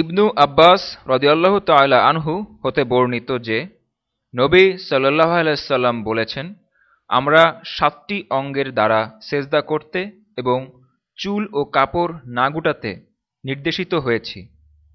ইবনু আব্বাস রদিয়াল্লাহ তাল্লাহ আনহু হতে বর্ণিত যে, নবী সাল্লাহ আলাইসাল্লাম বলেছেন, আমরা সাতটি অঙ্গের দ্বারা সেজদা করতে এবং চুল ও কাপড় না গুটাতে নির্দেশিত হয়েছি।